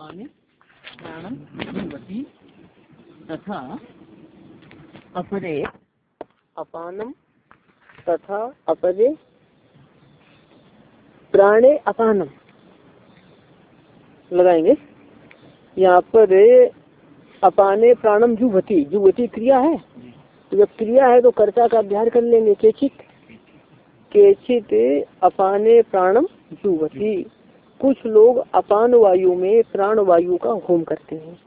अपाने प्राणम जीवती तथा अपरे अपानम, तथा अपरे प्राणे अपानम। लगाएँगे। यहाँ पर, अपाने प्राणम जुवती जुवती क्रिया है। तो जब क्रिया है तो कर्ता का अभ्यास कर लेंगे। केचित केचित अपाने प्राणम जुवती कुछ लोग अपान वायु में प्राण वायु का होम करते हैं।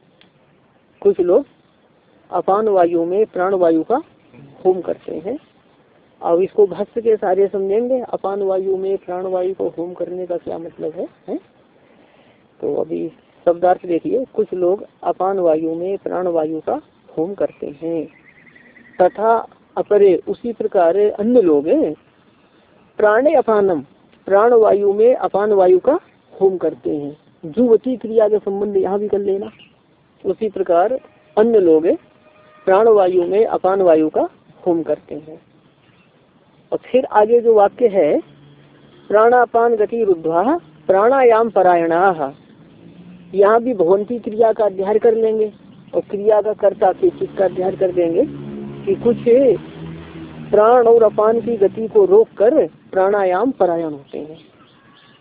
कुछ लोग अपान वायु में प्राण वायु का होम करते हैं। अब इसको भक्त के सारे समझेंगे। अपान वायु में प्राण वायु को होम करने का क्या मतलब है, है? तो अभी शब्दार्थ देखिए। कुछ लोग अपान वायु में प्राण वायु का होम करते हैं। तथा अपरे उसी प्रकार अन्य लोग प्राणे अपानम प्राण वायु में अपान वायु का होम करते हैं। जुवती क्रिया के संबंध यहाँ भी कर लेना। उसी प्रकार अन्य लोग प्राण वायु में अपान वायु का होम करते हैं। और फिर आगे जो वाक्य है, प्राणापान गति रुद्वा प्राणायाम परायणा। यहाँ भी भवंती क्रिया का अध्ययन कर लेंगे और क्रिया का कर्ता चित्त का अध्ययन कर देंगे कि कुछ प्राण और अपान की गति को रोककर प्राणायाम परायण होते हैं।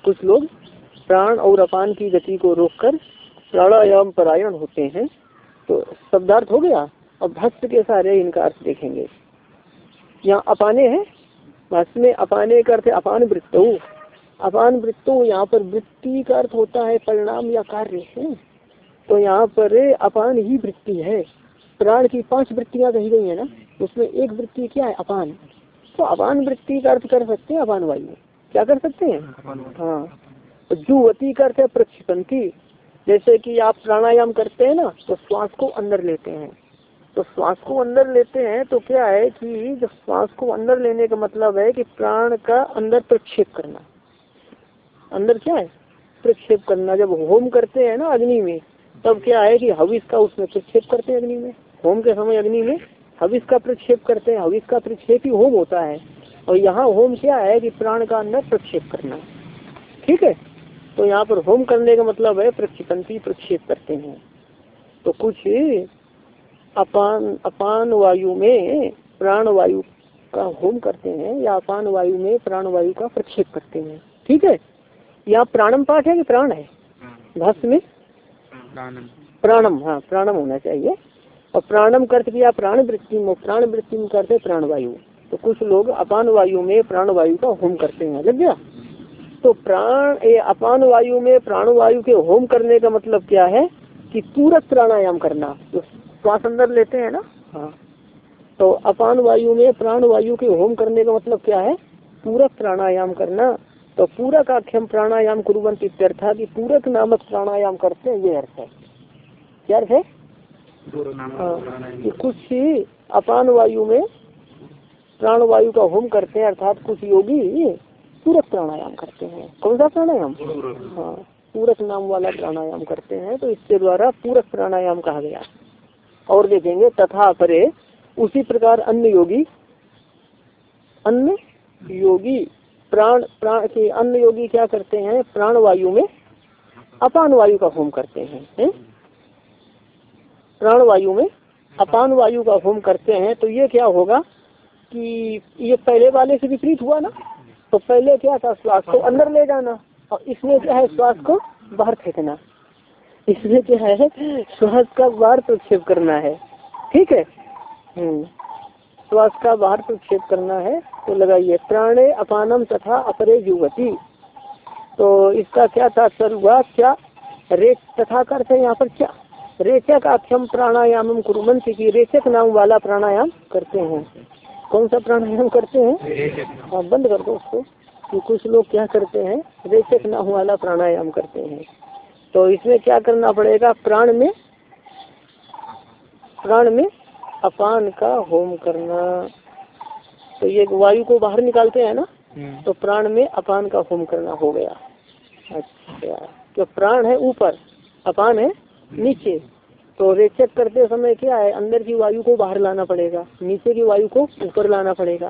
कुछ लोग प्राण और अपान की गति को रोककर प्राणायाम परायण होते हैं। तो शब्दार्थ हो गया और भक्त के सारे इनका अर्थ देखेंगे। यहाँ अपाने हैं भाष्य में अपाने का अर्थ अपान वृत्तो। अपान वृत्तो यहाँ पर वृत्ति का अर्थ होता है परिणाम या कार्य है। तो यहाँ पर अपान ही वृत्ति है। प्राण की पाँच वृत्तियाँ कही गई है ना उसमें एक वृत्ति क्या है? अपान। तो अपान वृत्ति का अर्थ कर सकते हैं अपान वायु। क्या कर सकते हैं? हाँ। जुवती करते प्रक्षिपंती जैसे कि आप प्राणायाम करते हैं ना तो श्वास को अंदर लेते हैं। तो श्वास को अंदर लेते हैं तो क्या है कि जब श्वास को अंदर लेने का मतलब है कि प्राण का अंदर प्रक्षेप करना। अंदर क्या है? प्रक्षेप करना। जब होम करते हैं ना अग्नि में, तब क्या है कि हविस का उसमें प्रक्षेप करते हैं अग्नि में। होम के समय अग्नि में हविस का प्रक्षेप करते हैं। हविस का प्रक्षेप ही होम होता है। और यहाँ होम क्या है कि प्राण का अंदर प्रक्षेप करना। ठीक है? तो यहाँ पर होम करने का मतलब है प्रक्षिपंती प्रक्षेप करते हैं। तो कुछ अपान अपान वायु में प्राण वायु का होम करते हैं या अपान वायु में प्राण वायु का प्रक्षेप करते हैं। ठीक है? यहाँ प्राणम पाठ है कि प्राण है? भाष्य में? प्राणम। हाँ प्राणम होना चाहिए। और प्राणम करते किया प्राण वृत्ति में प्राण वृत्ति में करते प्राण वायु। तो कुछ लोग अपान वायु में प्राण वायु का होम करते हैं। लग गया? तो प्राण ये अपान वायु में प्राण वायु के होम करने का मतलब क्या है? कि पूरक प्राणायाम करना। तो श्वास अंदर लेते हैं ना? हाँ। तो अपान वायु में प्राण वायु के होम करने का मतलब क्या है? पूरक प्राणायाम करना। तो पूरक आख्यम प्राणायाम कुरुवंत इत्यर्था की पूरक नामक प्राणायाम करते हैं ये अर्थ है। क्या अर्थ है? कि कुछ अपान वायु में प्राण वायु का होम करते हैं अर्थात कुछ योगी पूरक प्राणायाम करते हैं। कौन सा प्राणायाम? हाँ पूरक नाम वाला प्राणायाम करते हैं तो इसके द्वारा पूरक प्राणायाम कहा गया। और देखेंगे तथा परे उसी प्रकार अन्य योगी अन्य योगी प्राण प्राण के अन्य योगी क्या करते हैं? प्राण वायु में अपान वायु का होम करते हैं है? प्राण वायु में अपान वायु का होम करते हैं तो ये क्या होगा कि ये पहले वाले से विपरीत हुआ ना? तो पहले क्या था श्वास को अंदर ले जाना और इसमें क्या है श्वास को बाहर फेंकना। इसमें क्या है श्वास का बाहर प्रक्षेप करना है। ठीक है? हम्म। श्वास का बाहर प्रक्षेप करना है तो लगाइए। प्राणे अपानम तथा अपरे युवती। तो इसका क्या था? सर हुआ क्या रेच तथा करते यहाँ पर क्या? रेचक आख्यम प्राणायाम कुरुमंत की रेचक नाम वाला प्राणायाम करते हैं। कौन सा प्राणायाम करते हैं? हाँ बंद कर दो उसको कि कुछ लोग क्या करते हैं रेचक नाम वाला प्राणायाम करते हैं। तो इसमें क्या करना पड़ेगा? प्राण में प्राण में अपान का होम करना। तो ये वायु को बाहर निकालते हैं ना? तो प्राण में अपान का होम करना हो गया। अच्छा तो प्राण है ऊपर अपान है नीचे। तो रेचक करते समय क्या है अंदर की वायु को बाहर लाना पड़ेगा नीचे की वायु को ऊपर लाना पड़ेगा।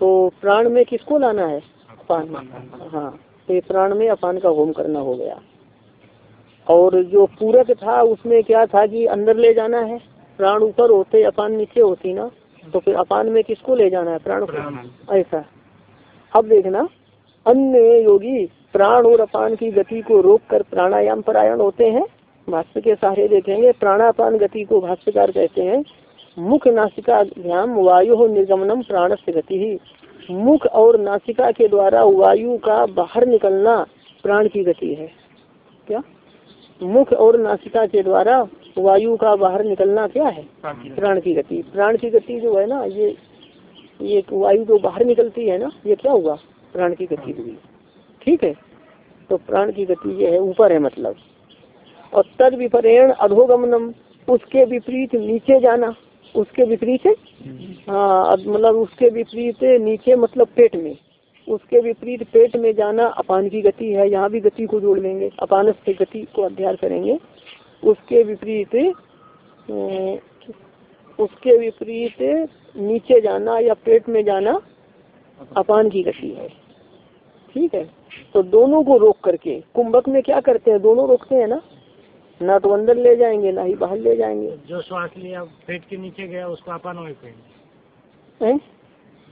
तो प्राण में किसको लाना है? अपान हाँ तो प्राण में अपान का होम करना हो गया। और जो पूरक था उसमें क्या था कि अंदर ले जाना है प्राण ऊपर होते अपान नीचे होती ना तो फिर अपान में किसको ले जाना है? प्राण को। ऐसा। अब देखना अन्य योगी प्राण और अपान की गति को रोक कर प्राणायाम परायण होते हैं भाष्य के सहारे देखेंगे। प्राणापान गति को भाष्यकार कहते हैं। मुख नासिका ध्यान वायु निर्गमनम प्राण से गति ही। मुख और नासिका के द्वारा वायु का बाहर निकलना प्राण की गति है। क्या? मुख और नासिका के द्वारा वायु का बाहर निकलना क्या है? प्राण की गति। प्राण की गति। जो है ना ये ये वायु जो बाहर निकलती है ना ये क्या हुआ? प्राण की गति हुई। ठीक है? तो प्राण की गति ये है ऊपर है मतलब। और तद विपरेण अधोगमनम उसके विपरीत नीचे जाना उसके विपरीत हाँ मतलब उसके विपरीत नीचे मतलब पेट में उसके विपरीत पेट में जाना अपान की गति है यहाँ भी गति को जोड़ लेंगे अपान से गति को अध्ययन करेंगे उसके विपरीत उसके विपरीत नीचे जाना या पेट में जाना अपान की गति है ठीक है? तो दोनों को रोक करके कुंभक में क्या करते हैं दोनों रोकते हैं ना? ना तो अंदर ले जाएँगे ना ही बाहर ले जाएँगे। जो श्वास लिया पेट के नीचे गया उसको अपान हैं?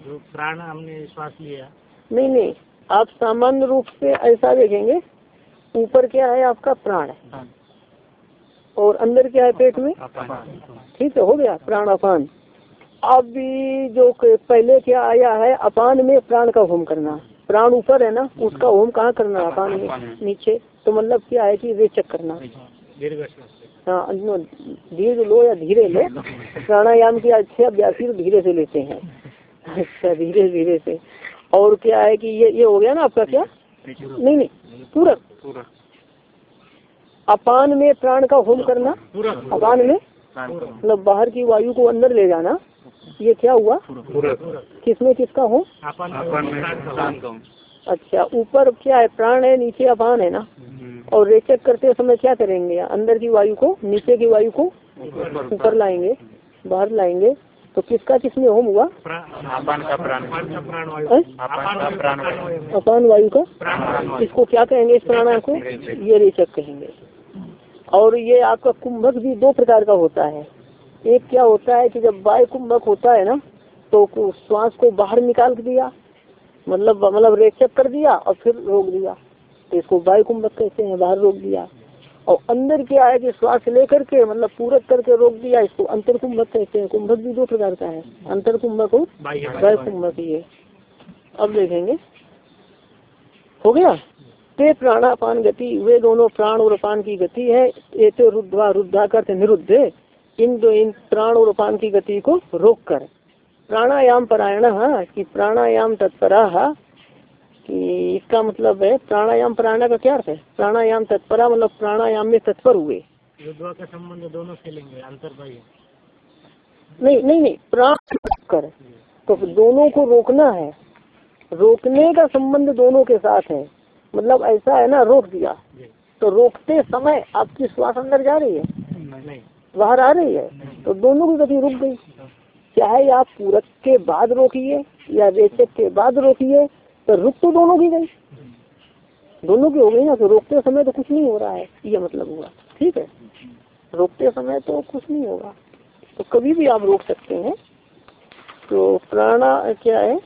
जो प्राण हमने श्वास लिया। नहीं नहीं आप सामान्य रूप से ऐसा देखेंगे ऊपर क्या है आपका प्राण और अंदर क्या है पेट में? ठीक है हो गया प्राण अपान। अब भी जो पहले क्या आया है अपान में प्राण का होम करना। प्राण ऊपर है ना उसका होम कहाँ करना अपान में? नीचे। तो मतलब क्या है कि रेचक करना। हाँ धीरे लो या धीरे लो। प्राणायाम की अच्छे अभ्यास धीरे से लेते हैं। अच्छा धीरे धीरे से। और क्या है कि ये ये हो गया ना आपका क्या? नहीं नहीं, पूरक। अपान में प्राण का होम करना। अपान में? मतलब बाहर की वायु को अंदर ले जाना। ये क्या हुआ? किसमें किसका हो अच्छा ऊपर क्या है? प्राण है नीचे अपान है ना? और रेचक करते समय क्या करेंगे? अंदर की वायु को नीचे की वायु को ऊपर लाएँगे बाहर लाएँगे। तो किसका किसमें होम हुआ? अपान का प्राण। अपान वायु का? इसको क्या कहेंगे इस प्राणायाम को? ये रेचक कहेंगे। और ये आपका कुंभक भी दो प्रकार का होता है। एक क्या होता है कि जब वायु कुंभक होता है ना तो श्वास को बाहर निकाल दिया मतलब मतलब रेचक कर दिया और फिर रोक दिया। तो इसको वायु कुंभक कहते हैं बाहर रोक दिया। और अंदर क्या है कि श्वास लेकर के मतलब पूरक करके रोक दिया इसको अंतर कुंभक कहते हैं। कुंभक भी दो प्रकार का है। अंतर कुंभक और वायु कुंभक ये। अब देखेंगे। हो गया? ते प्राणापान गति वे दोनों प्राण और अपान की गति है। ये तो रुद्धा रुद्धा करते निरुद्ध। इन दो इन प्राण और अपान की गति को रोक कर प्राणायाम परायण कि प्राणायाम तत्परा कि इसका मतलब है प्राणायाम परायण का क्या अर्थ है? प्राणायाम तत्परा मतलब प्राणायाम में तत्पर हुए। का संबंध दोनों से लेंगे अंतर नहीं नहीं नहीं प्राण कर। तो दोनों को रोकना है। रोकने का संबंध दोनों के साथ है। मतलब ऐसा है ना रोक दिया। तो रोकते समय आपकी श्वास अंदर जा रही है? नहीं। बाहर आ रही है? तो दोनों की गति रुक गई। चाहे आप पूरक के बाद रोकिए या रेचक के बाद रोकिए तो रुक तो दोनों की गई। दोनों की हो गई ना तो रोकते समय तो कुछ नहीं हो रहा है। ये मतलब हुआ। ठीक है? रोकते समय तो कुछ नहीं होगा। तो कभी भी आप रोक सकते हैं। तो प्राणा क्या है?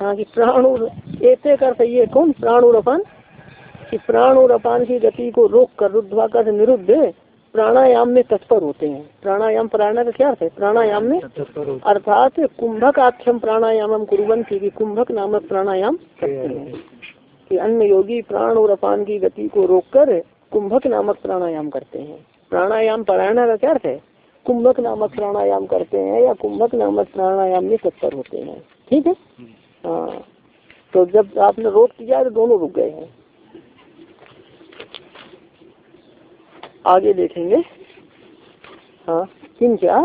हाँ कि प्राण एक अर्थ ये कौन? प्राण और अपान कि प्राण और अपान की गति को रोक कर रुद्धा कर निरुद्ध प्राणायाम में तत्पर होते हैं। प्राणायाम प्राणा का क्या अर्थ है? प्राणायाम में अर्थात कुंभक आख्यम प्राणायाम कुरुवन की कुंभक नामक प्राणायाम करते हैं। कि अन्य योगी प्राण और अपान की गति को रोककर कुंभक नामक प्राणायाम करते हैं। प्राणायाम प्राणा का क्या अर्थ है? कुंभक नामक प्राणायाम करते हैं या कुंभक नामक प्राणायाम में तत्पर होते हैं। ठीक है? हाँ। तो जब आपने रोक दिया तो दोनों रुक गए हैं। आगे देखेंगे। हाँ किन क्या?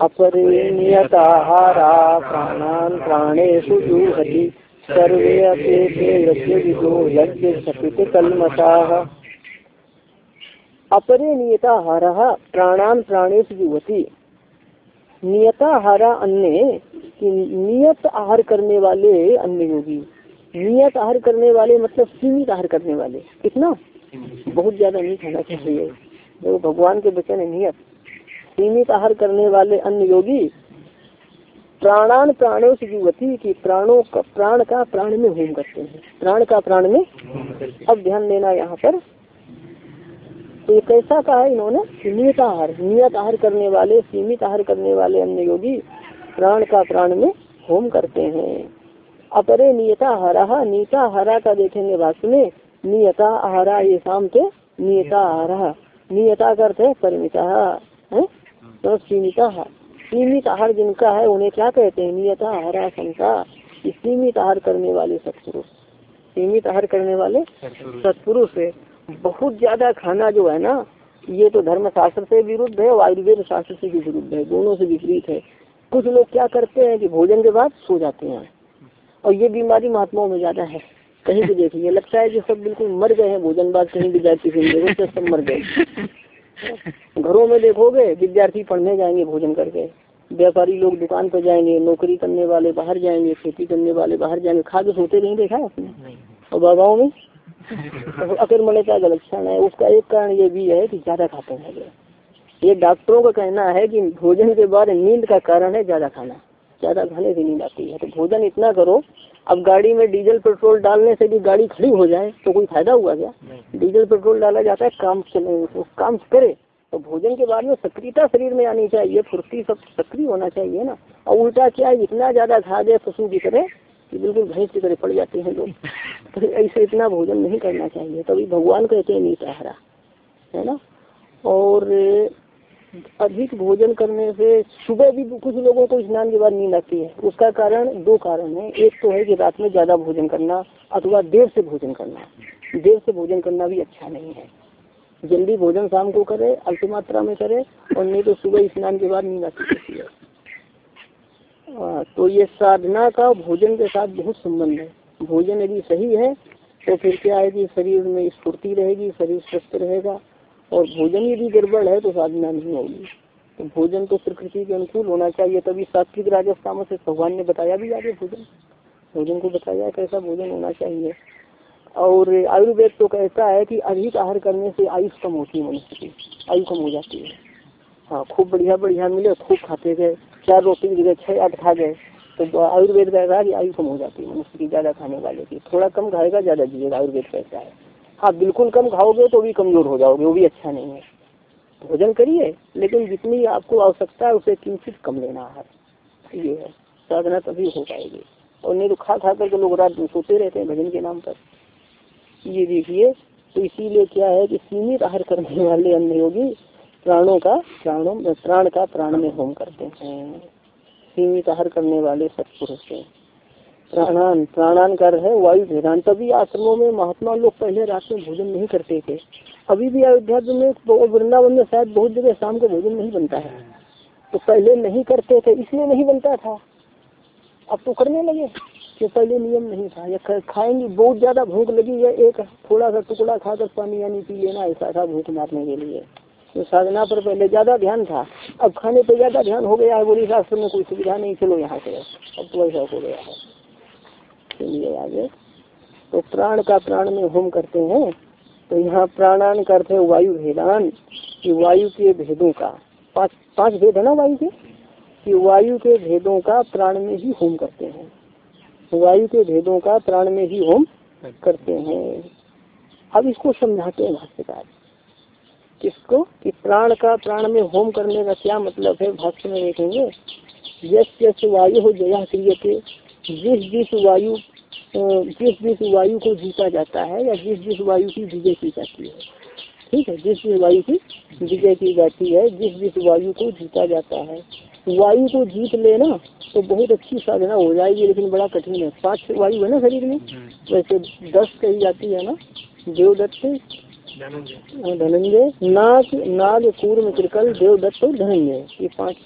अपरिनियताहारा प्राणान प्राणेशु जुहति सर्वे अपेते यज्ञ सपित अपरे नियताहार प्राणान प्राणेश जुहति नियताहारा अन्य कि नियत आहार करने वाले अन्य योगी। नियत आहार करने वाले मतलब सीमित आहार करने वाले। कितना बहुत ज़्यादा नहीं खाना चाहिए। देखो भगवान के वचन है नियत। सीमित आहार करने वाले अन्य योगी, प्राणान प्राणों से युवती की प्राणों का, प्राण का प्राण में होम करते हैं। प्राण का प्राण में अब ध्यान देना यहाँ पर। तो ये कैसा कहा है इन्होंने? नियत आहार। नियत आहार करने वाले, सीमित आहार करने वाले अन्य योगी प्राण का प्राण में होम करते हैं। अपरे नियता हरा नियता हरा का देखेंगे वास्तव में नियता आहारा ये शाम थे नियता। आहारा। नियता का अर्थ है परिमिता है? तो सीमिता। सीमित आहार जिनका है उन्हें क्या कहते हैं? नियता आहारा शंका सीमित आहार करने वाले सत्पुरुष। सीमित आहार करने वाले सत्पुरुष। बहुत ज़्यादा खाना जो है ना ये तो धर्म शास्त्र से विरुद्ध है और आयुर्वेद शास्त्र से भी विरुद्ध है। दोनों से विपरीत है। कुछ लोग क्या करते हैं कि भोजन के बाद सो जाते हैं। और ये बीमारी महात्माओं में ज़्यादा है। कहीं भी देखिए लगता है कि सब बिल्कुल मर गए हैं भोजन बाद कहीं भी जाती देखो सब मर गए। घरों में देखोगे विद्यार्थी पढ़ने जाएँगे भोजन करके। व्यापारी लोग दुकान पर जाएँगे नौकरी करने वाले बाहर जाएँगे खेती करने वाले बाहर जाएँगे। खा के सोते नहीं देखा है आपने? और बाबाओं में? अकर्मण्यता का लक्षण है उसका एक कारण ये भी है कि ज़्यादा खाते हैं ये डॉक्टरों का कहना है कि भोजन के बाद नींद का कारण है ज़्यादा खाना। ज़्यादा खाने से नींद आती है। तो भोजन इतना करो अब गाड़ी में डीजल पेट्रोल डालने से भी गाड़ी खड़ी हो जाए तो कोई फ़ायदा हुआ क्या? डीजल पेट्रोल डाला जाता है काम चले तो काम करे। तो भोजन के बाद में सक्रियता शरीर में आनी चाहिए फुर्ती सब सक्रिय होना चाहिए ना। और उल्टा क्या है इतना ज़्यादा खा गए पशु की तरह कि बिल्कुल भैंस की तरह पड़ जाते हैं लोग। तो ऐसे इतना भोजन नहीं करना चाहिए। तभी भगवान कहते हैं नीता हरा। है ना? और अधिक भोजन करने से सुबह भी कुछ लोगों को स्नान के बाद नींद आती है। उसका कारण दो कारण है। एक तो है कि रात में ज़्यादा भोजन करना अथवा देर से भोजन करना। देर से भोजन करना भी अच्छा नहीं है। जल्दी भोजन शाम को करे, अल्प मात्रा में करे और नहीं तो सुबह स्नान के बाद नींद आती है तो ये साधना का भोजन के साथ बहुत संबंध है। भोजन यदि सही है तो फिर क्या है कि शरीर में स्फूर्ति रहेगी, शरीर स्वस्थ रहेगा। और भोजन यदि गड़बड़ है तो साधना नहीं होगी। तो भोजन तो प्रकृति के अनुकूल होना चाहिए, तभी सात्विक राजस्थान से भगवान ने बताया भी आगे भोजन। भोजन को बताया कैसा भोजन होना चाहिए। और आयुर्वेद तो कहता है कि अधिक आहार करने से आयुष कम होती है मनुष्य की, आयु कम हो जाती है। हाँ खूब बढ़िया बढ़िया मिले, खूब खाते गए, चार रोटी की जगह छह, आठ खा गए तो आयुर्वेद कहता है कि आयु कम हो जाती है मनुष्य की, ज़्यादा खाने वाले की। थोड़ा कम खाएगा, ज़्यादा जिएगा, आयुर्वेद कहता है। हाँ बिल्कुल कम खाओगे तो भी कमज़ोर हो जाओगे, वो भी अच्छा नहीं है। भोजन करिए, लेकिन जितनी आपको आवश्यकता है उसे किंचित कम लेना है। ये है। साधना तभी हो पाएगी। और नहीं तो खा खा कर लोग रात में सोते रहते हैं भजन के नाम पर। ये देखिए तो इसीलिए क्या है कि सीमित आहार करने वाले अन्य योगी प्राणों का प्राणों, प्राण का प्राण में होम करते हैं। सीमित आहार करने वाले सत्पुरुष हैं। प्राणान प्राणान कर है, वायु भेदान तभी आश्रमों में महात्मा लोग पहले रात में भोजन नहीं करते थे। अभी भी अयोध्या में वृंदावन में शायद बहुत जगह शाम को भोजन नहीं बनता है। तो पहले नहीं करते थे, इसलिए नहीं बनता था। अब तो करने लगे कि पहले नियम नहीं था। या खाएँगे, बहुत ज़्यादा भूख लगी है, एक थोड़ा सा टुकड़ा खाकर पानी यानी पी लेना, ऐसा था भूख मारने के लिए। तो साधना पर पहले ज़्यादा ध्यान था। अब खाने पर ज़्यादा ध्यान हो गया है, बोली शास्त्र में कोई सुविधा नहीं, चलो यहाँ से। अब तो ऐसा हो गया है। चलिए आगे। तो प्राण का प्राण में होम करते हैं। तो यहाँ प्राणान करते वायु भेदान, कि वायु के भेदों का। पाँच पाँच भेद है ना वायु के? कि वायु के भेदों का प्राण में ही होम करते हैं। वायु के भेदों का प्राण में ही होम करते हैं। अब इसको समझाते हैं भाष्यकार। किसको? कि प्राण का प्राण में होम करने का क्या मतलब है? भाष्य में देखेंगे। यश यश वायु जया क्रिय जिस जिस वायु जिस जिस वायु को जीता जाता है या जिस जिस वायु की विजय की जाती है। ठीक है? जिस जिस वायु की विजय की जाती है जिस जिस वायु को जीता जाता है। वायु को जीत लेना तो बहुत अच्छी साधना हो जाएगी लेकिन बड़ा कठिन है। पाँच वायु है ना शरीर में? वैसे दस कही जाती है ना? देवदत्त धनंजय। नाग नाग कूर्म त्रिकल देवदत्त और धनंजय। ये पाँच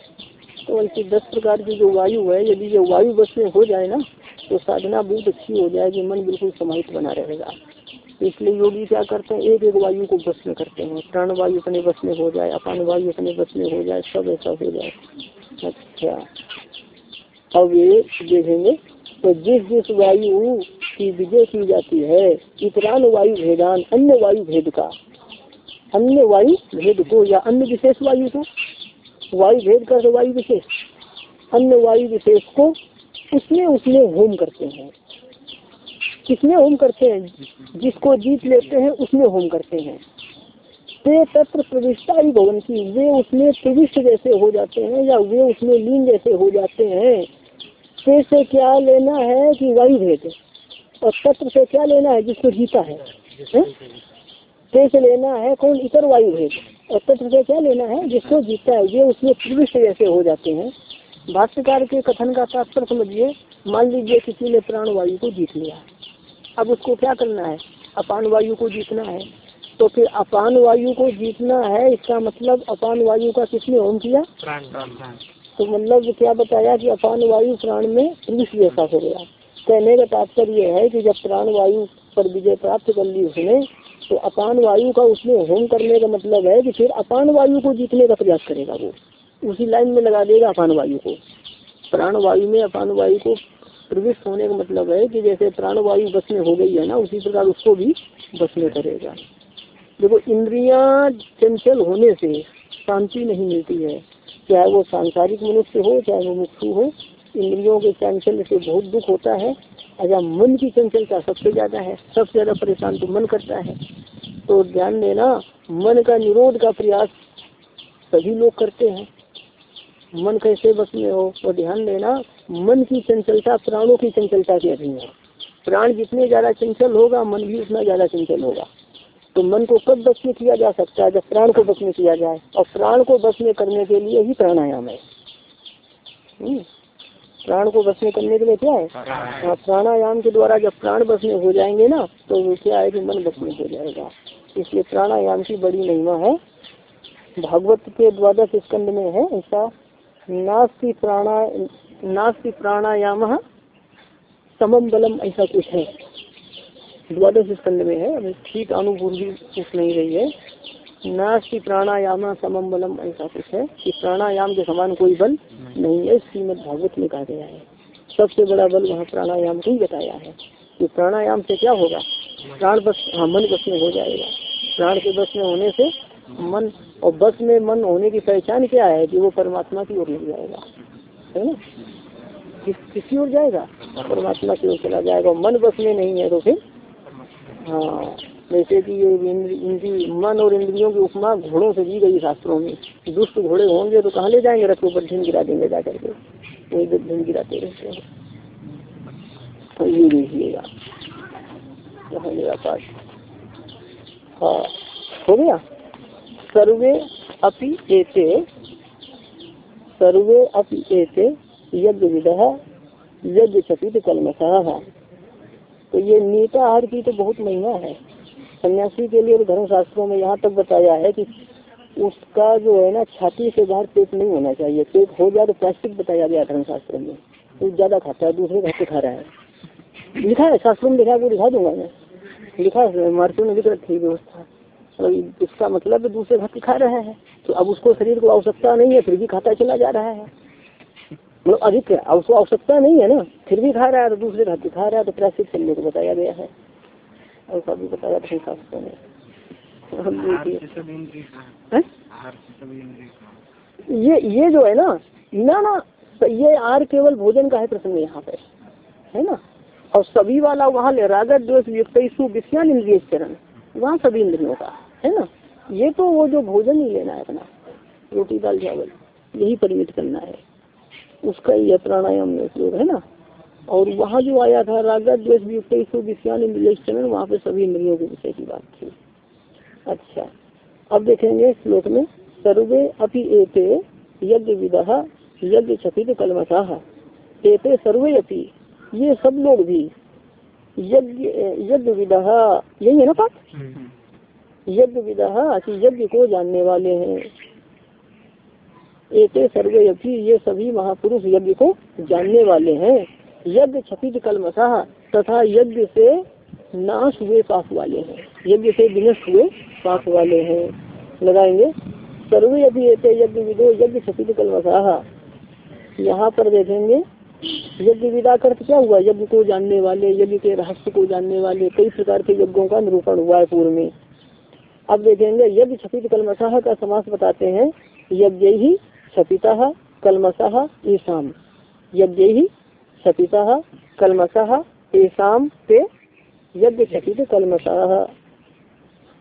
तो ऐसी दस प्रकार की जो वायु है, यदि ये वायु बस में हो जाए ना तो साधना बहुत अच्छी हो जाएगी, मन बिल्कुल समाहित बना रहेगा। इसलिए योगी क्या करते हैं एक एक वायु को बस में करते हैं। प्राण वायु अपने बस में हो जाए, अपान वायु अपने बस में हो जाए, सब ऐसा हो जाए। अच्छा। अब ये देखेंगे तो जिस जिस वायु की विजय की जाती है, इतरान वायु भेदान, अन्य वायु भेद का। अन्य वायु भेद को या अन्य विशेष वायु को वायु भेद का तो वायु विशेष अन्य वायु विशेष को उसमें उसमें होम करते हैं। किसमें होम करते हैं? जिसको जीत लेते हैं उसमें होम करते हैं। ते तत्र प्रविष्टा ही भवन की वे उसमें प्रविष्ट जैसे हो जाते हैं या वे उसमें लीन जैसे हो जाते हैं। ते से क्या लेना है कि वायु भेद और तत्व से क्या लेना है जिसको जीता है, है? ते से लेना है कौन इतर वायु भेद और तत्व से क्या लेना है? जिसको जीता है ये उसमें प्रविष्ट जैसे हो जाते हैं। भाष्यकार के कथन का तात्पर्य समझिए मान लीजिए किसी ने प्राण वायु को जीत लिया। अब उसको क्या करना है? अपान वायु को जीतना है। तो फिर अपान वायु को जीतना है इसका मतलब अपान वायु का किसने होम किया? तो मतलब क्या बताया कि अपान वायु प्राण में प्रविष्ट जैसा हो गया। कहने का तात्पर्य यह है कि जब प्राण वायु पर विजय प्राप्त कर ली उसने तो अपान वायु का उसमें होम करने का मतलब है कि फिर अपान वायु को जीतने का प्रयास करेगा वो। उसी लाइन में लगा देगा अपान वायु को। प्राण वायु में अपान वायु को प्रविष्ट होने का मतलब है कि जैसे प्राण वायु बस में हो गई है ना, उसी प्रकार उसको भी बस में करेगा। देखो, इंद्रिया चंचल होने से शांति नहीं मिलती है। चाहे वो सांसारिक मनुष्य हो, चाहे वो मुक्षु हो, इंद्रियों के चंचल से बहुत दुख होता है। अच्छा मन की चंचलता सबसे ज़्यादा है सबसे ज़्यादा परेशान तो मन करता है। तो ध्यान देना मन का निरोध का प्रयास सभी लोग करते हैं। मन कैसे बस में हो और ध्यान देना मन की चंचलता प्राणों की चंचलता के अधीन है। प्राण जितने ज़्यादा चंचल होगा मन भी उतना ज़्यादा चंचल होगा। तो मन को कब बस में किया जा सकता है जब प्राण को बस में किया जाए? और प्राण को बस में करने के लिए ही प्राणायाम है। हम्म, प्राण को बस में करने के लिए क्या है? हाँ प्राणायाम के द्वारा जब प्राण बस में हो जाएँगे ना तो वो क्या है कि मन बस में हो जाएगा। इसलिए प्राणायाम की बड़ी महिमा है। भागवत के द्वादश स्कंद में है ऐसा, नास्ति प्राणा, नास्ति प्राणायाम समम बलम ऐसा कुछ है। द्वादश स्कंद में है, अभी ठीक अनुभूति कुछ नहीं रही है। नास्ति प्राणायाम समम बलम ऐसा कुछ है। कि प्राणायाम के समान कोई बल नहीं है श्रीमद भागवत में कहा गया है। सबसे बड़ा बल वहाँ प्राणायाम को ही बताया है। कि प्राणायाम से क्या होगा? प्राण बस हाँ मन बस में हो जाएगा। प्राण के बस में होने से मन, और बस में मन होने की पहचान क्या है कि वो परमात्मा की ओर लग जाएगा? है ना? किस किसी ओर जाएगा? परमात्मा की ओर चला जाएगा। मन बस में नहीं है तो फिर हाँ जैसे कि ये इंद्री मन और इंद्रियों की उपमा घोड़ों से दी गई शास्त्रों में। दुष्ट घोड़े होंगे तो कहाँ ले जाएँगे रथों पर ढीन गिरा देंगे जा करके। वही ढीन गिराते रहते हैं। तो ये देखिएगा। मेरा हाँ हो गया? सर्वे अपि एते, सर्वे अपि एते यज्ञ विदह यज्ञ छपित कलमशाह तो ये नीताहार की तो बहुत महिमा है। सन्यासी के लिए धर्म शास्त्रों में यहाँ तक बताया है कि उसका जो है ना, छाती से बाहर पेट नहीं होना चाहिए। पेट हो जाए तो प्लास्टिक बताया गया धर्म शास्त्र में। तो ज़्यादा खाता है, दूसरे घर से खा रहा है। लिखा है, शास्त्रों में लिखा है दिखा दूँगा मैं। लिखा है मार्केट में लिख रखी व्यवस्था। मतलब इसका मतलब दूसरे घर से खा रहा है। तो अब उसको शरीर को आवश्यकता नहीं है, फिर भी खाता चला जा रहा है। मतलब अधिक है उसको आवश्यकता नहीं है ना, फिर भी खा रहा है तो दूसरे घर से खा रहा है तो प्लास्टिक चलने को बताया गया है। ऐसा भी बताया था शास्त्रों में ये ये जो है ना ना ना ये आर केवल भोजन का है प्रसंग यहाँ पे है ना? और सभी वाला वहाँ ले रागत द्वेष युक्त विषयान इंद्रिय चरण वहाँ सभी इंद्रियों का है ना? ये तो वो जो भोजन ही लेना है अपना रोटी दाल चावल यही परिमित करना है। उसका ही प्राणायाम में उपयोग है ना? और वहाँ जो आया था रागा द्वेष युक्त विषयान वहाँ पे सभी इंद्रियों के विषय की बात थी। अच्छा अब देखेंगे श्लोक में सर्वे अपि एते यज्ञ विदह यज्ञ छपित कलमशाह एते सर्वे अपि ये सब लोग भी यज्ञ यज्ञ विदह यही है ना पाठ यज्ञ विदह कि यज्ञ को जानने वाले हैं। एते सर्वे अपि ये सभी महापुरुष यज्ञ को जानने वाले हैं। यज्ञ छपित कलमशाह तथा यज्ञ से नाश हुए पाप वाले हैं। यज्ञ से विनष्ट हुए पाप वाले हैं। लगाएँगे। सर्वे यदि ऐसे यज्ञ विदो यज्ञ छपित कलमशाह यहाँ पर देखेंगे यज्ञ विदा का क्या हुआ? यज्ञ को जानने वाले, यज्ञ के रहस्य को जानने वाले, कई प्रकार के यज्ञों का निरूपण हुआ है पूर्व में। अब देखेंगे, यज्ञ छपित कलमशाह का समास बताते हैं। यज्ञ ही छपिता कलमशाह ईशाम यज्ञ ही छपिता कलमशाह ईशाम पे यज्ञ छपित कलमशाह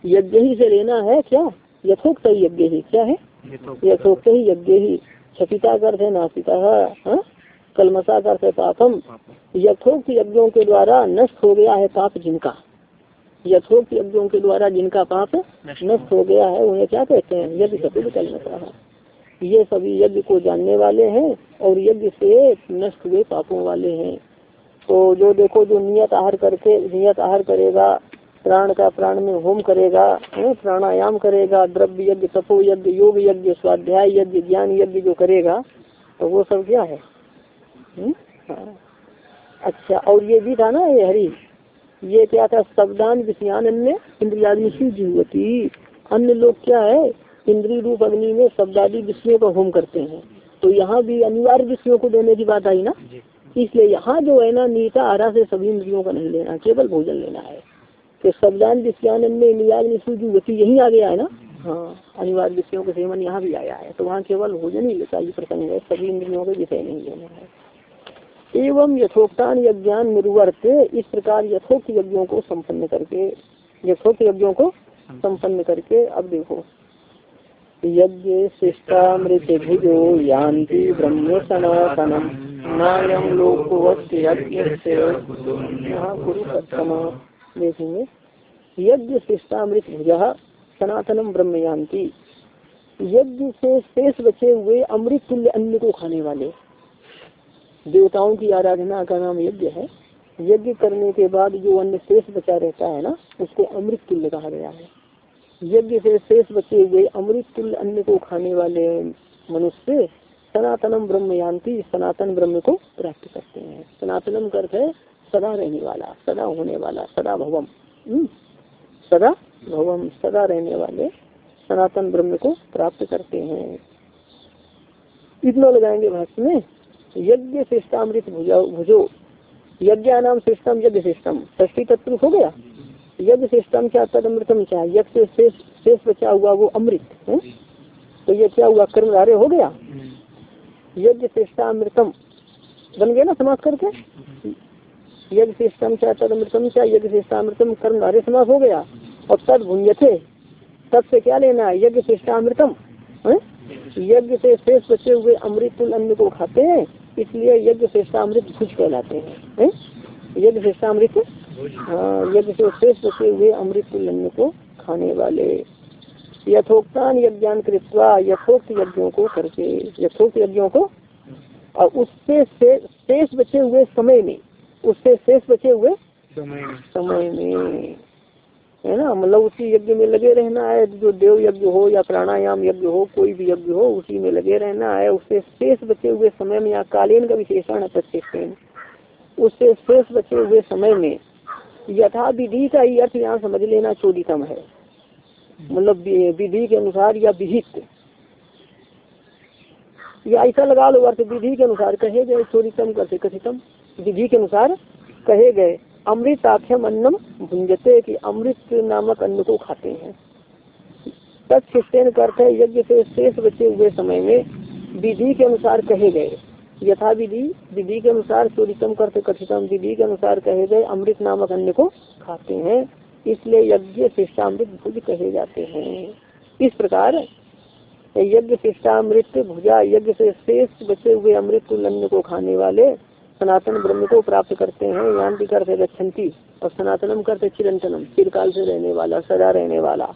यज्ञ ही से लेना है क्या? यथोक्त यज्ञ ही क्या है? तो यथोक्त ही यज्ञ ही। छपिता कर है नासिता हाँ? कलमसा कर है पापम। यथोक्त यज्ञों के द्वारा नष्ट हो गया है पाप जिनका। यथोक्त यज्ञों के द्वारा जिनका पाप नष्ट हो गया है उन्हें क्या कहते हैं? यज्ञ सफ़ेद कलमसा ये सभी यज्ञ को जानने वाले हैं और यज्ञ से नष्ट हुए पापों वाले हैं। तो जो देखो, जो नियत आहार करके, नियत आहार करेगा, प्राण का प्राण में होम करेगा प्राणायाम करेगा, द्रव्य यज्ञ, तपो यज्ञ, योग यज्ञ, स्वाध्याय यज्ञ, ज्ञान यज्ञ जो करेगा तो वो सब क्या है। अच्छा और ये भी था ना, ये हरी? ये क्या था? शब्दान विषयान अन्य इंद्रियादि जीवती। अन्य लोग क्या है? इंद्रिय रूप अग्नि में शब्दादी विषयों का होम करते हैं। तो यहाँ भी अनिवार्य विषयों को देने की बात आई ना? इसलिए यहाँ जो है ना नीता आरा से सभी इंद्रियों का नहीं लेना केवल भोजन लेना है। तो शब्दान विषयान में यही आ गया है ना? हाँ अनिवार्य विषयों के सेवन यहाँ भी आया है। तो वहाँ केवल भोजन ही लेता ये प्रसंग है। सभी इंद्रियों के विषय नहीं लेना है। एवं यथोक्तान यज्ञान निर्वर्त इस प्रकार यथोक्त यज्ञों को संपन्न करके यथोक्त यज्ञों को संपन्न करके अब देखो। यज्ञ शिष्टामृत भुजो यान्ति ब्रह्म सनातनम देखेंगे यज्ञ शिष्टामृत भुजा सनातनम ब्रह्म यान्ति। यज्ञ से शेष बचे हुए अमृत तुल्य अन्न को खाने वाले। देवताओं की आराधना का नाम यज्ञ है। यज्ञ करने के बाद जो अन्न शेष बचा रहता है ना, उसको अमृत तुल्य कहा गया है। यज्ञ से शेष बचे हुए अमृत तुल्य अन्न को खाने वाले मनुष्य सनातनम ब्रह्म यान्ति सनातन ब्रह्म को प्राप्त करते हैं। सनातनम अर्थ है सदा रहने वाला सदा होने वाला सदा भवम। हम्म, सदा भवम सदा रहने वाले सनातन ब्रह्म को प्राप्त करते हैं। इतना लगाएँगे भाष्य में यज्ञ श्रेष्ठामृत भुजो भुजो। यज्ञ नाम श्रेष्ठम यज्ञ श्रेष्ठम। षष्ठी तत्व हो गया? यज्ञ श्रेष्ठम क्या तद अमृतम क्या यज्ञ से शेष बचा हुआ वो अमृत, है? तो ये क्या हुआ? कर्मधारे हो गया। यज्ञ श्रेष्ठामृतम बन गया ना समाज करके? यज्ञ श्रेष्ठम क्या तद अमृतम क्या यज्ञ श्रेष्ठामृतम कर्मधारे समाज हो गया। और तद भुंजते तब से क्या लेना है? यज्ञ श्रेष्ठामृतम है? यज्ञ से शेष बचे हुए अमृत अन्न को खाते हैं। इसलिए यज्ञ श्रेष्ठा अमृत भुज कहलाते हैं यज्ञ यज्ञ श्रेष्ठामृत हाँ यज्ञ से हुए अमृत अन्न को खाने वाले। यथोक्तान यज्ञान कृत्वा यथोक्त यज्ञों को करके यथोक्त यज्ञों को। और उससे शेष बचे हुए समय में उससे शेष बचे हुए समय में। समय में। है ना? मतलब उसी यज्ञ में लगे रहना है जो देव यज्ञ हो या प्राणायाम यज्ञ हो कोई भी यज्ञ हो उसी में लगे रहना है। उससे शेष बचे हुए समय में या कालीन का विशेषण है प्रत्येक उससे शेष बचे हुए समय में यथा विधि का ही अर्थ यहाँ समझ लेना चोदितम है। मतलब विधि के अनुसार या विहित। या ऐसा लगा लो अर्थ विधि के अनुसार कहे गए चोरितम करते कथितम। विधि के अनुसार कहे गए, अमृत आख्यम अन्नम भुंजते कि अमृत नामक अन्न को खाते हैं। तत्न करते यज्ञ से शेष बचे हुए समय में विधि के अनुसार कहे गए। यथा विधि विधि के अनुसार चोरितम करते कथितम, विधि के अनुसार कहे गए अमृत नामक अन्य को खाते हैं। इसलिए यज्ञ शिष्टामृत भुज कहे जाते हैं। इस प्रकार यज्ञ शिष्टामृत भुजा, यज्ञ से शेष बचे हुए अमृत अन्न को खाने वाले सनातन ब्रह्म को प्राप्त करते हैं। यान्ति करते गच्छन्ति और सनातनम करते चिरंतनम, चिरकाल से रहने वाला, सदा रहने वाला।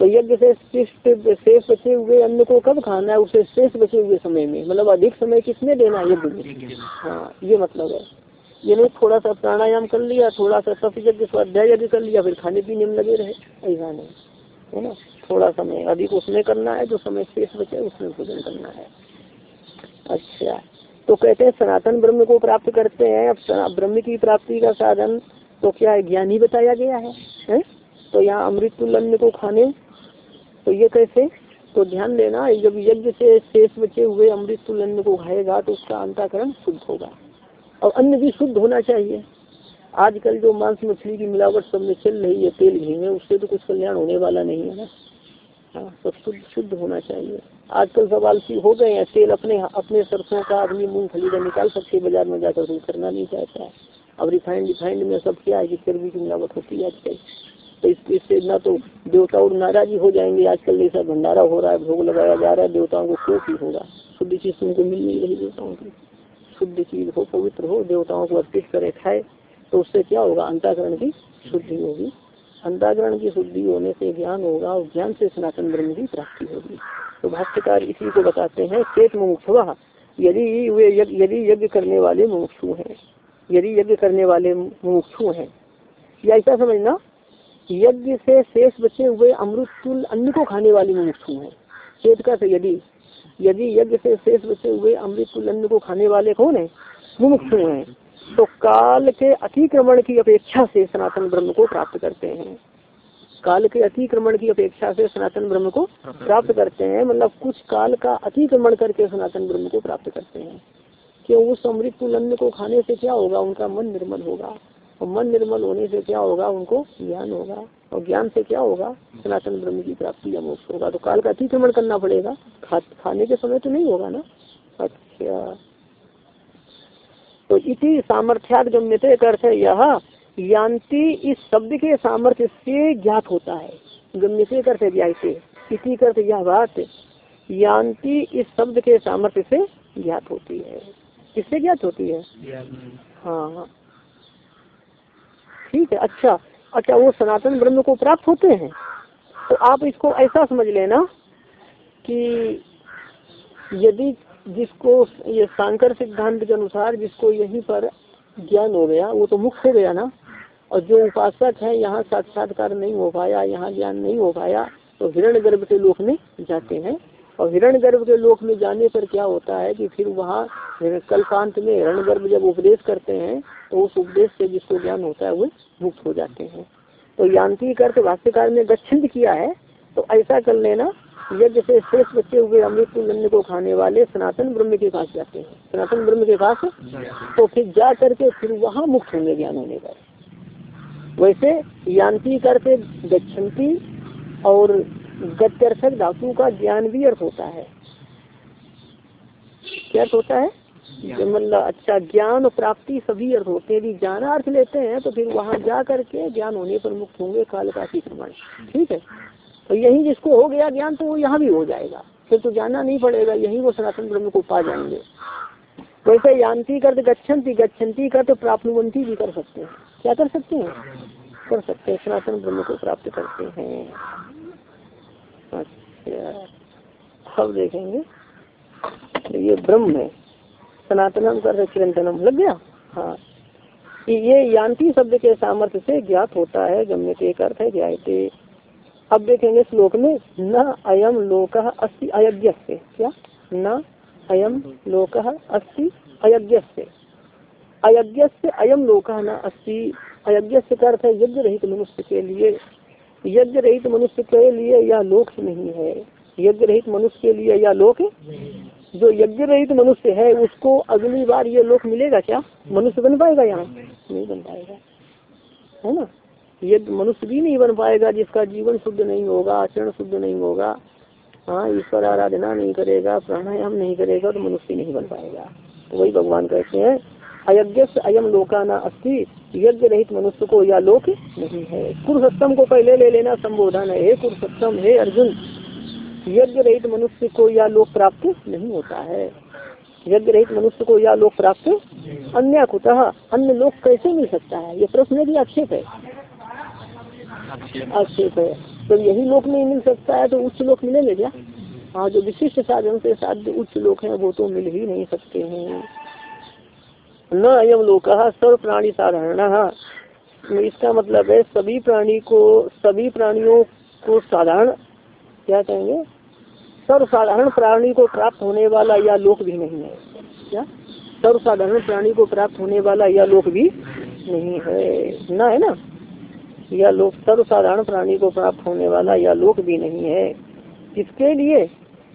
तो यज्ञ से शिष्ट शेष बचे हुए अन्न को कब खाना है? उसे शेष बचे हुए समय में। मतलब अधिक समय किसमें देना है? यज्ञ में हाँ ये मतलब है। ये नहीं थोड़ा सा प्राणायाम कर लिया थोड़ा सा सफ यज्ञ स्वाध्याय यज्ञ कर लिया फिर खाने पीने में लगे रहे। ऐसा नहीं है ना? थोड़ा समय अधिक उसमें करना है जो समय शेष बचे उसमें भोजन करना है। अच्छा तो कहते हैं सनातन ब्रह्म को प्राप्त करते हैं। अब ब्रह्म की प्राप्ति का साधन तो क्या है? ज्ञान ही बताया गया है, है? तो यहाँ अमृत अन्न को खाने तो ये कैसे? तो ध्यान देना, जब यज्ञ से शेष बचे हुए अमृत अन्न को खाएगा तो उसका अंताकरण शुद्ध होगा। और अन्न भी शुद्ध होना चाहिए। आजकल जो मांस मछली की मिलावट सब में चल रही है, तेल घी में, उससे तो कुछ कल्याण होने वाला नहीं है ना। हाँ सब शुद्ध शुद्ध होना चाहिए। आजकल सब आलसी हो गए हैं, तेल अपने अपने सरसों का आदमी मूंगफली का निकाल सकते, बाज़ार में जाकर कोई करना नहीं चाहता। है अब रिफाइंड रिफाइंड में सब क्या है कि चर्बी की मिलावट होती है आजकल। तो इस, इससे ना तो देवता और नाराजी हो जाएँगे। आजकल जैसा भंडारा हो रहा है, भोग लगाया जा रहा है, देवताओं को क्यों ही होगा शुद्ध चीज़ तुमको मिल नहीं रही देवताओं की। शुद्ध चीज़ हो, पवित्र हो, देवताओं को अर्पित करे, खाए तो उससे क्या होगा? अंताकरण की शुद्धि होगी। अंताकरण की शुद्धि होने से ज्ञान होगा और ज्ञान से सनातन ब्रह्म की प्राप्ति होगी। तो भाष्यकार इसी को बताते हैं, चेत मुमुक्षुआ यदि वे यदि यज्ञ करने वाले मुमुक्षु हैं, यदि यज्ञ करने वाले मुमुक्षु हैं। या ऐसा समझना यज्ञ से शेष बचे हुए अमृत तुल अन्न को खाने वाले मुमुक्षु हैं। चेत का से यदि यदि यज्ञ से शेष बचे हुए अमृत तुल अन्न को खाने वाले कौन है? मुमुक्षु हैं। तो काल के अतिक्रमण की अपेक्षा से सनातन ब्रह्म को प्राप्त करते हैं। काल के अतिक्रमण की अपेक्षा से सनातन ब्रह्म को प्राप्त करते हैं। मतलब कुछ काल का अतिक्रमण करके सनातन ब्रह्म को प्राप्त करते हैं। क्यों? उस अमृत को खाने से क्या होगा? उनका मन निर्मल होगा। और मन निर्मल होने से क्या होगा? उनको ज्ञान होगा। और ज्ञान से क्या होगा? सनातन ब्रह्म की प्राप्ति या मोक्ष होगा। तो काल का अतिक्रमण करना पड़ेगा। खा, खाने के समय तो नहीं होगा ना? अच्छा। तो इसी सामर्थ्यात गम्यते अर्थ है यह। यान्ति इस शब्द के सामर्थ्य से ज्ञात होता है। गम्यते करते व्यायते इसी करते यह बात यान्ति इस शब्द के सामर्थ्य से ज्ञात होती है। किससे ज्ञात होती है? हाँ हाँ। ठीक है अच्छा अच्छा वो सनातन ब्रह्म को प्राप्त होते हैं। तो आप इसको ऐसा समझ लेना कि यदि जिसको ये शांकर सिद्धांत के अनुसार जिसको यहीं पर ज्ञान हो गया, वो तो मुक्त हो गया ना, और जो उपासक है, यहाँ साक्षात्कार नहीं हो पाया, यहाँ ज्ञान नहीं हो पाया तो हिरण गर्भ के लोक में जाते हैं। और हिरण गर्भ के लोक में जाने पर क्या होता है कि फिर वहाँ कल्पांत में हिरण गर्भ जब उपदेश करते हैं तो उस उपदेश से जिसको ज्ञान होता है, वो मुक्त हो जाते हैं। तो यांत्रिक अर्थ भाष्यकार ने गच्छित किया है तो ऐसा कर लेना, यज्ञ से शेष बच्चे हुए अमृत नन्य को खाने वाले सनातन ब्रह्म के पास जाते हैं। सनातन ब्रह्म के पास? तो फिर जा करके फिर वहाँ मुक्त होंगे ज्ञान होने पर। वैसे यांत्रिक अर्थ गच्छन्ति और गत्यर्थक धातु का ज्ञान भी अर्थ होता है। क्या अर्थ होता है? मतलब अच्छा ज्ञान प्राप्ति सभी अर्थ होते हैं। यदि जाना अर्थ लेते हैं तो फिर वहाँ जा करके ज्ञान होने पर मुक्त होंगे काल का ठीक है? तो यही जिसको हो गया ज्ञान तो वो यहाँ भी हो जाएगा। फिर तो जाना नहीं पड़ेगा यही वो सनातन ब्रह्म को पा जाएँगे। वैसे यांत्रिक अर्थ गच्छन्ति गच्छन्ति कर तो प्राप्तवंती भी कर सकते हैं। क्या कर सकते हैं? कर सकते हैं सनातन ब्रह्म को प्राप्त करते हैं। अच्छा अब देखेंगे। ये ब्रह्म है। सनातनम कर चिरंतनम। लग गया? हाँ। ये यांति शब्द के सामर्थ्य से ज्ञात होता है, गम्य के अर्थ है ज्ञाते अब देखेंगे श्लोक में, न अयम लोक अस्ति अयज्ञ से क्या? न अयम लोक अस्ति अयज्ञ से अयज्ञ से अयम लोक न अस्ति। अयज्ञ से अर्थ है यज्ञ रहित मनुष्य के लिए। यज्ञ रहित मनुष्य के लिए यह लोक नहीं है। यज्ञ रहित मनुष्य के लिए यह लोक जो यज्ञ रहित मनुष्य है, उसको अगली बार ये लोक मिलेगा क्या? मनुष्य बन पाएगा यहाँ? नहीं बन पाएगा। है ना? यज्ञ मनुष्य भी नहीं बन पाएगा जिसका जीवन शुद्ध नहीं होगा, आचरण शुद्ध नहीं होगा। हाँ ईश्वर आराधना नहीं करेगा, प्राणायाम नहीं करेगा तो मनुष्य नहीं बन पाएगा। तो वही भगवान कहते हैं अयज्ञ अयम लोकाना अस्थि यज्ञ रहित मनुष्य को या लोक नहीं है। कुरुसत्तम को पहले ले लेना संबोधन है। कुरुसत्तम हे अर्जुन। यज्ञ रहित मनुष्य को या लोक प्राप्त नहीं होता है। यज्ञ रहित मनुष्य को या लोक प्राप्त अन्य कुतः अन्य लोक कैसे मिल सकता है? ये प्रश्न भी आक्षेप है। आक्षेप है। तो यही लोक नहीं मिल सकता है तो उच्च लोक मिलेंगे क्या? हाँ जो विशिष्ट साधन से साध्य उच्च लोक है, वो तो मिल ही नहीं सकते हैं। न अयम लोक सर्व प्राणी साधारण इसका मतलब है, सभी प्राणी को, सभी प्राणियों को साधारण, क्या कहेंगे? सर्वसाधारण प्राणी को प्राप्त होने वाला या लोक भी नहीं है। क्या? सर्वसाधारण प्राणी को प्राप्त होने वाला या लोक भी नहीं है। ना है ना? यह लोक, सर्वसाधारण प्राणी को प्राप्त होने वाला यह लोक भी नहीं है। किसके लिए?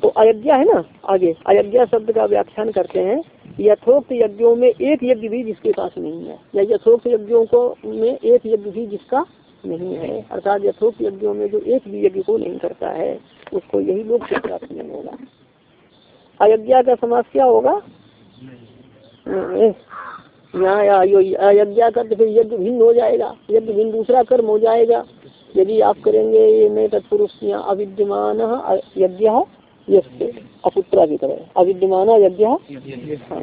तो अयोध्या है ना? आगे, अयोध्या शब्द का व्याख्यान करते हैं। यथोक्त यज्ञों में एक यज्ञ भी जिसके पास नहीं है, या यथोक्त यज्ञों को में एक यज्ञ भी जिसका नहीं है, अर्थात यथोक्त यज्ञों में जो एक भी यज्ञ को नहीं करता है, उसको यही लोग प्राप्त नहीं होगा। अयोध्या का समाज क्या होगा? यहाँ अयोध्या का तो फिर यज्ञ भिन्न हो जाएगा, यज्ञ भिन्न दूसरा कर्म हो जाएगा। यदि आप करेंगे ये मैं तत्पुरुष अविद्यमान यज्ञ अपुत्रा की तरह अविद्यमान यज्ञ? हाँ।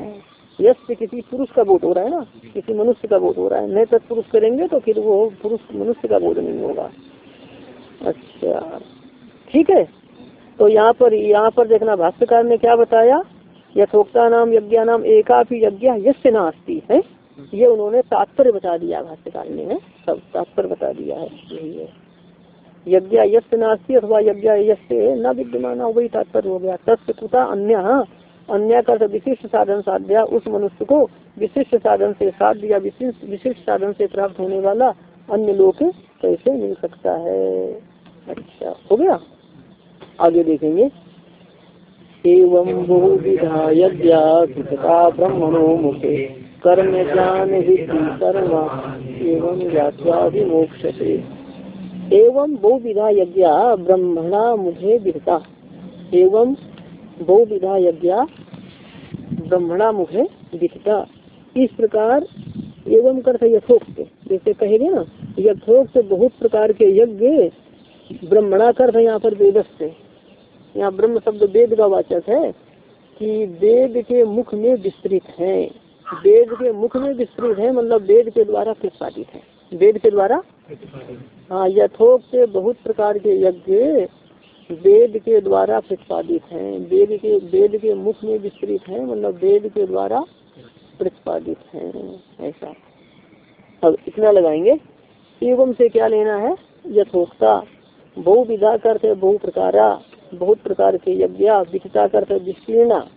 से किसी पुरुष का बोध हो रहा है ना, किसी मनुष्य का बोध हो रहा है मैं तत्पुरुष करेंगे तो फिर वो पुरुष, मनुष्य का बोध नहीं होगा। अच्छा। ठीक है। तो यहाँ पर यहाँ पर देखना, भाष्यकार ने क्या बताया? यथोक्ता नाम, यज्ञ नाम एका भी यज्ञ यश नास्ती, है? ये उन्होंने तात्पर्य बता दिया, भाष्यकार ने सब तात्पर्य बता दिया है यही है। यज्ञ यश नास्ती अथवा यज्ञ यश न विद्यमान वही तात्पर्य हो गया तस्य अन्य? अन्य का विशिष्ट साधन साध्या उस मनुष्य को विशिष्ट साधन से साध्य या विशिष्ट साधन से प्राप्त होने वाला अन्य लोक कैसे मिल सकता है? अच्छा हो गया? आगे देखेंगे। एवं बहुविधा ब्रह्मणो मुखे, कर्म ज्ञान कर्म एवं ज्ञात्वाभिमोक्ष एवं बहुविधा यज्ञ ब्रह्मणा मुझे विधता एवं बहुविधा यज्ञ ब्रह्मणा मुखे दिखता इस प्रकार एवं कर यथोक्त, जैसे कहेंगे ना, यथोक्त बहुत प्रकार के यज्ञ ब्रह्मणा कर यहाँ पर वेदस्थ यहाँ ब्रह्म शब्द वेद का वाचक है कि वेद के मुख में विस्तृत है। वेद के मुख में विस्तृत है मतलब वेद के द्वारा प्रतिपादित है। वेद के द्वारा हाँ यथोक्त बहुत प्रकार के यज्ञ वेद के द्वारा प्रतिपादित है। वेद के वेद के मुख में विस्तृत है मतलब वेद के द्वारा प्रतिपादित हैं, ऐसा। अब इतना लगाएँगे। एवं से क्या लेना है? यथोक्ता। बहु विधा करते बहु प्रकारा, बहुत प्रकार के यज्ञ विकता करते विस्तीर्णा।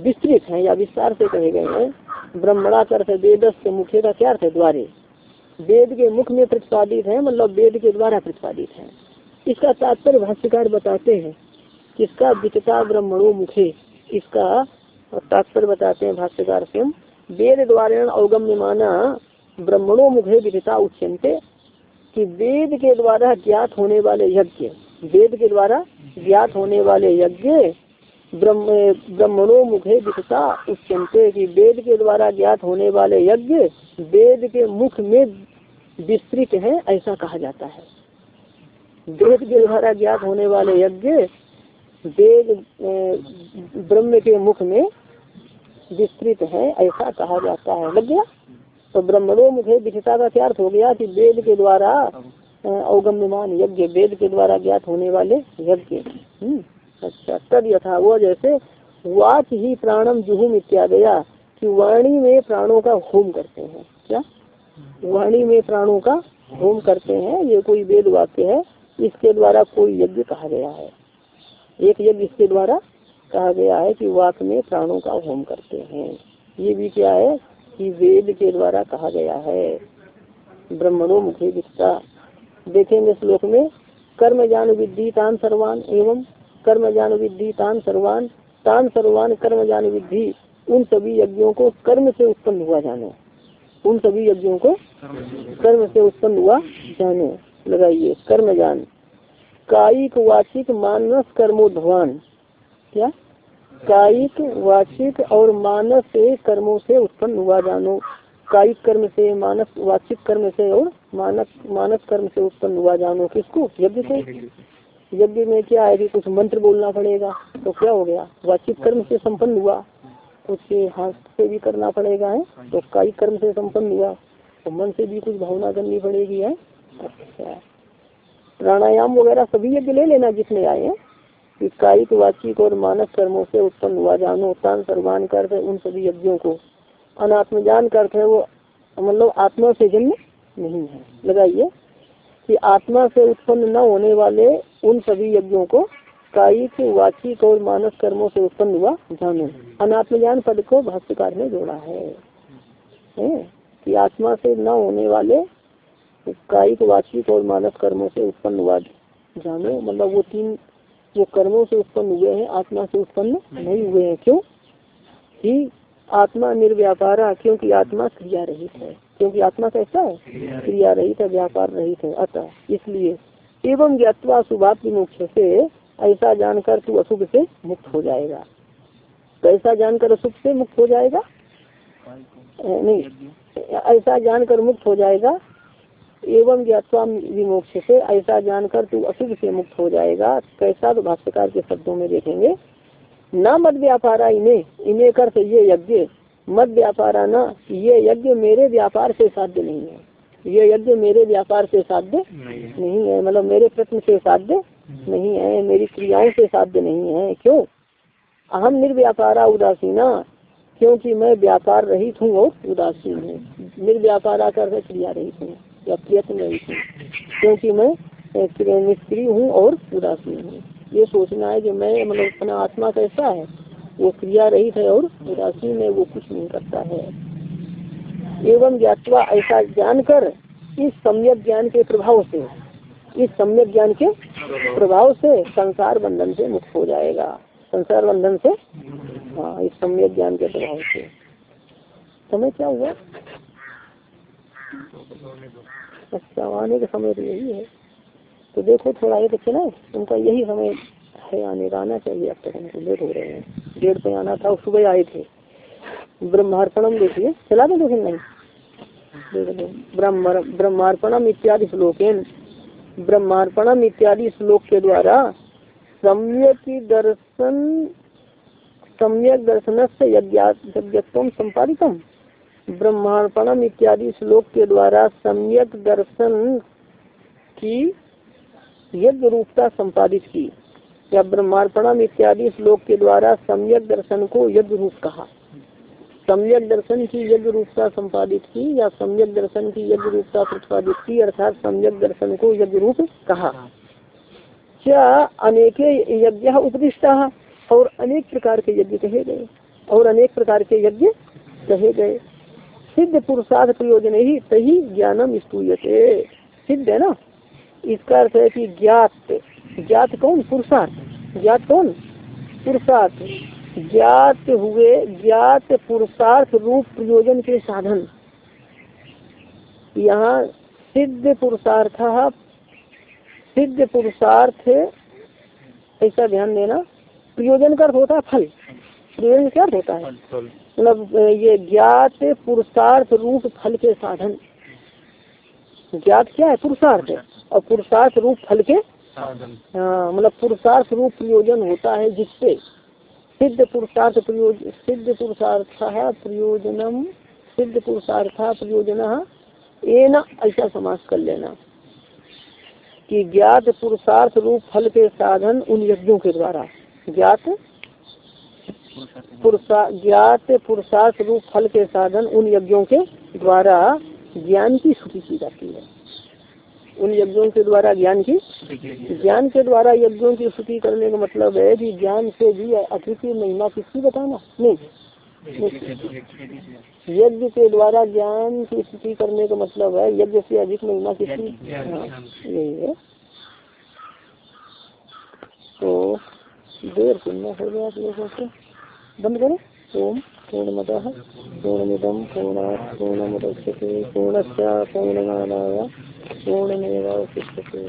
विस्तृत है या विस्तार से कहे गए हैं। ब्रह्मणा करते वेदस के मुख्य का क्या अर्थ है? द्वारे। वेद के मुख में प्रतिपादित है मतलब वेद के द्वारा प्रतिपादित है। इसका तात्पर्य भाष्यकार बताते हैं किसका विकता ब्रह्मणो मुखे, इसका तात्पर्य बताते हैं भाष्यकार स्वयं, वेद द्वारा अवगम्य माना ब्रह्मणो मुखे विकता उच्चनते कि वेद के द्वारा ज्ञात होने वाले यज्ञ, वेद के द्वारा ज्ञात होने वाले यज्ञ ब्रह्म ब्रह्मणो मुखे दिखता उच्चनते कि वेद के द्वारा ज्ञात होने वाले यज्ञ वेद के मुख में विस्तृत है, ऐसा कहा जाता है। वेद के द्वारा ज्ञात होने वाले यज्ञ वेद ब्रह्म के मुख में विस्तृत है, ऐसा कहा जाता है। लग गया? तो ब्रह्मणो मुखे दिखता का क्या अर्थ हो गया कि वेद के द्वारा अवगम्यमान यज्ञ, वेद के द्वारा ज्ञात होने वाले यज्ञ? हम्म। अच्छा तद यथा वो जैसे, वाच ही प्राणम जुहुम इत्यादया, कि वाणी में प्राणों का होम करते हैं। क्या? वाणी में प्राणों का होम करते हैं, ये कोई वेद वाक्य है, इसके द्वारा कोई यज्ञ कहा गया है। एक यज्ञ इसके द्वारा कहा गया है कि वाक में प्राणों का होम करते हैं। ये भी क्या है? कि वेद के द्वारा कहा गया है। ब्रह्मणों मुखे दिखता देखेंगे श्लोक में, कर्म ज्ञान विद्धि तान सर्वान एवं कर्म ज्ञान विद्धि, तान सर्वान तान सर्वान कर्म ज्ञान विद्धि, उन सभी यज्ञों को कर्म से उत्पन्न हुआ जाने। उन सभी यज्ञों को कर्म से उत्पन्न हुआ जाने। लगाइए, कर्म ज्ञान। कायिक वाचिक मानस कर्मोधवान क्या? कायिक वाचिक और मानस से कर्मों से उत्पन्न हुआ जानो। कायिक कर्म से, मानस वाचिक कर्म से और मानस मानस कर्म से उत्पन्न हुआ जानो। किसको? यज्ञ से। यज्ञ में क्या है कि कुछ मंत्र बोलना पड़ेगा तो क्या हो गया? वाचिक कर्म से संपन्न हुआ। कुछ हाथ से भी करना पड़ेगा, है? तो काई कर्म से संपन्न हुआ। तो मन से भी कुछ भावना करनी पड़ेगी, है? अच्छा। प्राणायाम वगैरह सभी यज्ञ ले लेना जिसमें आए हैं। कि कायिक वाचिक और मानस कर्मों से उत्पन्न हुआ। जानो, तान, सर्वान कर उन सभी यज्ञों को। अनात्मजान करते वो मतलब आत्मा से जन्म नहीं है। लगाइए। कि आत्मा से उत्पन्न न होने वाले उन सभी यज्ञों को कायिक वाचिक और मानस कर्मों से उत्पन्न हुआ जानो। अनात्म ज्ञान पद को भाष्यकार ने जोड़ा है, है? कि आत्मा से न होने वाले कायिक वाचिक और मानस कर्मों से उत्पन्न हुआ जानो। मतलब वो तीन वो कर्मों से उत्पन्न हुए हैं आत्मा से उत्पन्न नहीं हुए हैं। क्यों? कि आत्मा निर्व्यापारा क्योंकि आत्मा क्रिया रहित है। क्योंकि आत्मा कैसा है क्रिया रहित है व्यापार रहित है। अतः इसलिए एवं ज्ञातवा शुभाप विमुख्य से ऐसा जानकर तू अशुभ से मुक्त हो जाएगा। कैसा जानकर अशुभ से मुक्त हो जाएगा? नहीं ऐसा जानकर मुक्त हो जाएगा। एवं ज्ञातवा विमोक्ष से ऐसा जानकर तू अशुभ से मुक्त हो जाएगा। कैसा तो भाष्यकार के शब्दों में देखेंगे। न मत व्यापारा इन्हें इन्हें कर ये यज्ञ। मत व्यापारा न ये यज्ञ मेरे व्यापार से साध्य नहीं है। ये यज्ञ मेरे व्यापार से साध्य नहीं है। मतलब मेरे प्रश्न से साध्य नहीं। है। मेरी क्रियाओं से साध्य नहीं है। क्यों? अहम निर्व्यापारा उदासीना क्योंकि मैं व्यापार रहित हूँ और उदासीन हूँ। निर्व्यापारा कर क्रिया रहित हूँ या प्रयत्न रहित हूँ क्योंकि मैं निष्क्रिय हूँ और उदासीन हूँ। ये सोचना है कि मैं मतलब अपना आत्मा कैसा है? वो क्रिया रहित है और उदासीन में वो कुछ नहीं करता है। एवं ज्ञातवा ऐसा जानकर इस सम्यक ज्ञान के प्रभाव से, इस सम्यक ज्ञान के प्रभाव से संसार बंधन से मुक्त हो जाएगा। संसार बंधन से हाँ इस सम्यक ज्ञान के प्रभाव से। समय क्या हुआ? अच्छा आने का समय तो यही है। तो देखो, थोड़ा ये देखिए ना, उनका यही समय है आने आना चाहिए। अब तक लेट हो रहे हैं। डेढ़ पे आना था सुबह आए थे। ब्रह्मार्पणम देखिए। चला दो लेकिन नहीं। ब्रह्मार्पणम इत्यादि श्लोकेन। ब्रह्मार्पणम इत्यादि श्लोक के द्वारा सम्यक दर्शन सम्यक दर्शन से यज्ञत्व संपादितम। ब्रह्मार्पणम इत्यादि श्लोक के द्वारा सम्यक दर्शन की यज्ञ रूपता संपादित की। या ब्रह्मार्पणम इत्यादि श्लोक के द्वारा सम्यक दर्शन को यज्ञ रूप कहा। सम्यक दर्शन की यज्ञ रूपता संपादित की या सम्यक दर्शन की यज्ञ रूपता प्रतिपादित की, अर्थात सम्यक दर्शन को यज्ञ रूप कहा। क्या अनेके यज्ञ उपदिष्टा और अनेक प्रकार के यज्ञ कहे गए? और अनेक प्रकार के यज्ञ कहे गए। सिद्ध पुरुषार्थ प्रयोजन ही सही ज्ञानम स्तूयते। सिद्ध है ना? इसका अर्थ है कि ज्ञात ज्ञात कौन? पुरुषार्थ। ज्ञात कौन? पुरुषार्थ। ज्ञात हुए ज्ञात पुरुषार्थ रूप प्रयोजन के साधन। यहाँ सिद्ध पुरुषार्थ सिद्ध पुरुषार्थ ऐसा ध्यान देना प्रयोजन का अर्थ होता है फल। प्रयोजन क्या अर्थ होता है। मतलब ये ज्ञात पुरुषार्थ रूप फल के साधन। ज्ञात क्या है? पुरुषार्थ। और पुरुषार्थ रूप फल के हाँ मतलब पुरुषार्थ रूप प्रयोजन होता है जिससे सिद्ध पुरुषार्थ प्रयोजन सिद्ध पुरुषार्थ प्रयोजनम, सिद्ध पुरुषार्थ प्रयोजन एन ऐसा समास कर लेना। कि ज्ञात पुरुषार्थ रूप फल के साधन उन यज्ञों के द्वारा। ज्ञात? पुरुषा, ज्ञात पुरुषार्थ रूप फल के साधन उन यज्ञों के द्वारा ज्ञान की स्तुति की जाती है। उन यज्ञों के द्वारा ज्ञान की? ज्ञान के द्वारा यज्ञों की स्तुति करने का मतलब है कि ज्ञान से भी अतिथि महिमा किसकी बताना? नहीं। यज्ञ के द्वारा ज्ञान की स्तुति करने का मतलब है यज्ञ से अधिक महिमा किसकी? यही है। तो देर सुनना हो गया आप लोगों से बंद करो। ओम। पूर्णमद पूर्णमिदम पूर्णा पूर्णमुदच्यते पूर्णस्य पूर्णमादाय पूर्णमेवावशिष्यते।